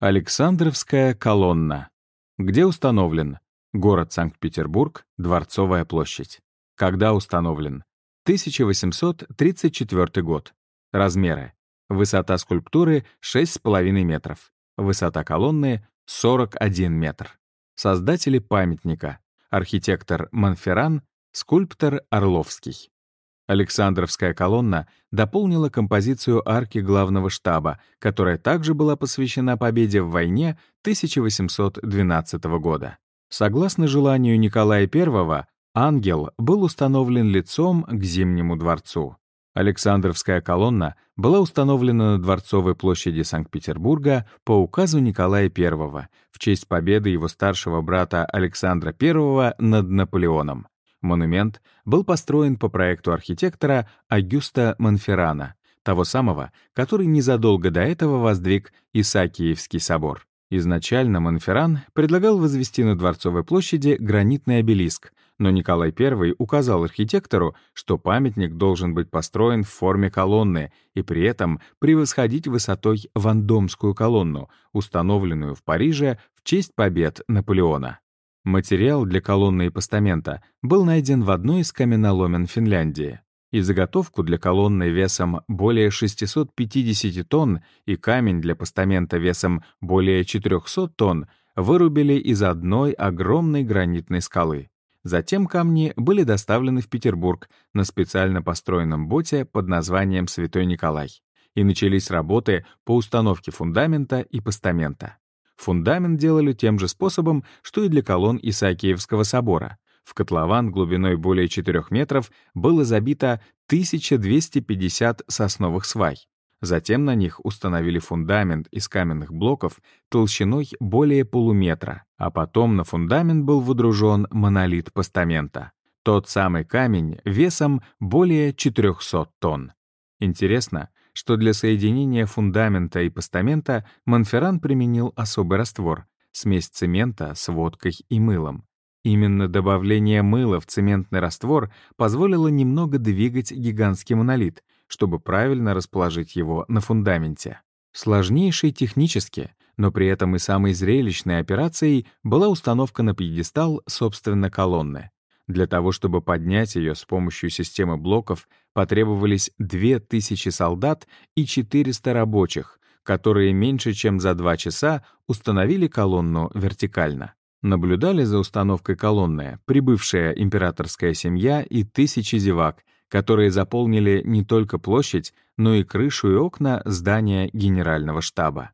Александровская колонна. Где установлен? Город Санкт-Петербург, Дворцовая площадь. Когда установлен? 1834 год. Размеры. Высота скульптуры 6,5 метров. Высота колонны 41 метр. Создатели памятника. Архитектор Монферран, скульптор Орловский. Александровская колонна дополнила композицию арки главного штаба, которая также была посвящена победе в войне 1812 года. Согласно желанию Николая I, ангел был установлен лицом к Зимнему дворцу. Александровская колонна была установлена на Дворцовой площади Санкт-Петербурга по указу Николая I в честь победы его старшего брата Александра I над Наполеоном. Монумент был построен по проекту архитектора Агюста Монферрана, того самого, который незадолго до этого воздвиг Исаакиевский собор. Изначально Монферран предлагал возвести на Дворцовой площади гранитный обелиск, но Николай I указал архитектору, что памятник должен быть построен в форме колонны и при этом превосходить высотой Вандомскую колонну, установленную в Париже в честь побед Наполеона. Материал для колонны и постамента был найден в одной из каменоломен Финляндии. И заготовку для колонны весом более 650 тонн и камень для постамента весом более 400 тонн вырубили из одной огромной гранитной скалы. Затем камни были доставлены в Петербург на специально построенном боте под названием «Святой Николай», и начались работы по установке фундамента и постамента. Фундамент делали тем же способом, что и для колонн Исаакиевского собора. В котлован глубиной более 4 метров было забито 1250 сосновых свай. Затем на них установили фундамент из каменных блоков толщиной более полуметра, а потом на фундамент был выдружен монолит постамента. Тот самый камень весом более 400 тонн. Интересно, что для соединения фундамента и постамента Монферран применил особый раствор — смесь цемента с водкой и мылом. Именно добавление мыла в цементный раствор позволило немного двигать гигантский монолит, чтобы правильно расположить его на фундаменте. Сложнейшей технически, но при этом и самой зрелищной операцией была установка на пьедестал, собственно, колонны. Для того, чтобы поднять ее с помощью системы блоков, потребовались 2000 солдат и 400 рабочих, которые меньше чем за два часа установили колонну вертикально. Наблюдали за установкой колонны прибывшая императорская семья и тысячи зевак, которые заполнили не только площадь, но и крышу и окна здания генерального штаба.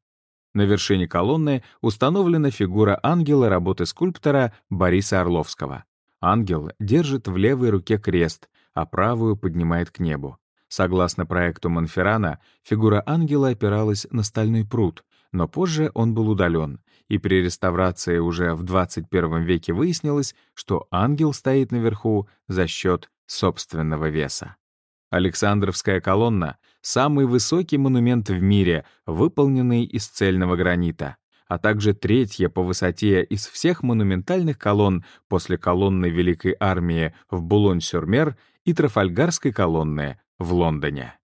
На вершине колонны установлена фигура ангела работы скульптора Бориса Орловского. Ангел держит в левой руке крест, а правую поднимает к небу. Согласно проекту Монферрана, фигура ангела опиралась на стальной пруд, но позже он был удален, и при реставрации уже в 21 веке выяснилось, что ангел стоит наверху за счет собственного веса. Александровская колонна — самый высокий монумент в мире, выполненный из цельного гранита а также третья по высоте из всех монументальных колонн после колонны Великой Армии в Булонь-Сюрмер и Трафальгарской колонны в Лондоне.